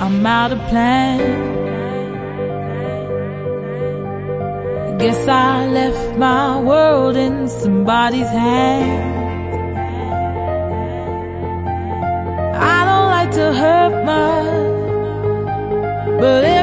I'm out of plan. Guess I left my world in somebody's hands. I don't like to hurt much, but if.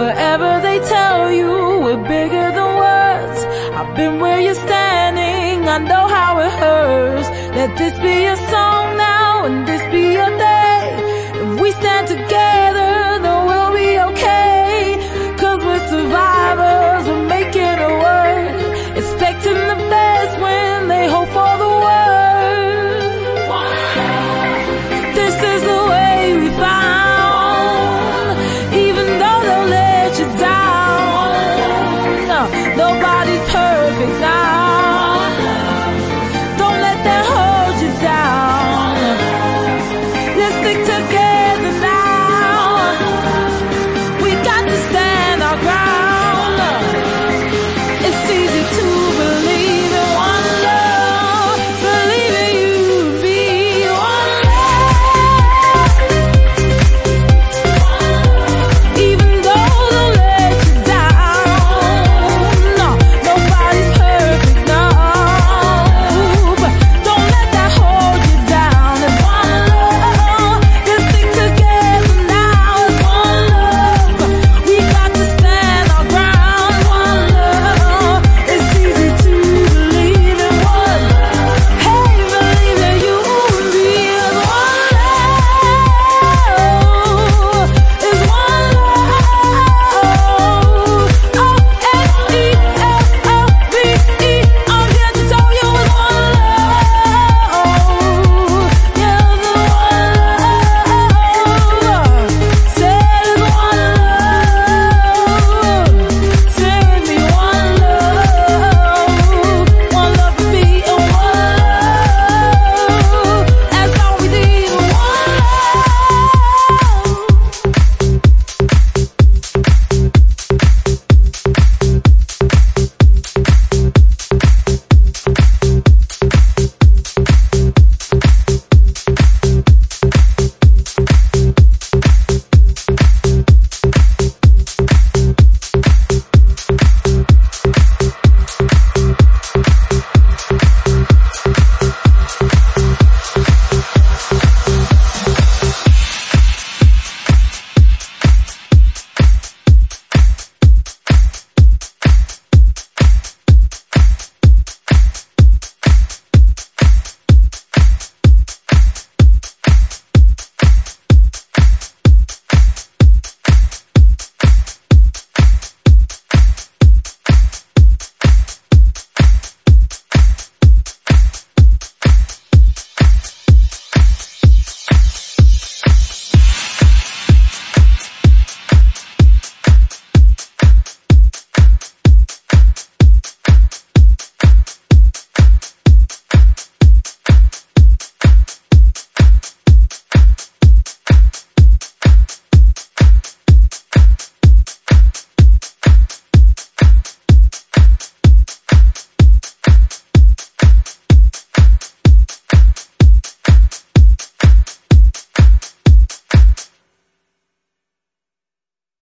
Wherever they tell you we're bigger than words, I've been where you're standing, I know how it hurts. Let this be a song now and this be your day. If we stand together, besides.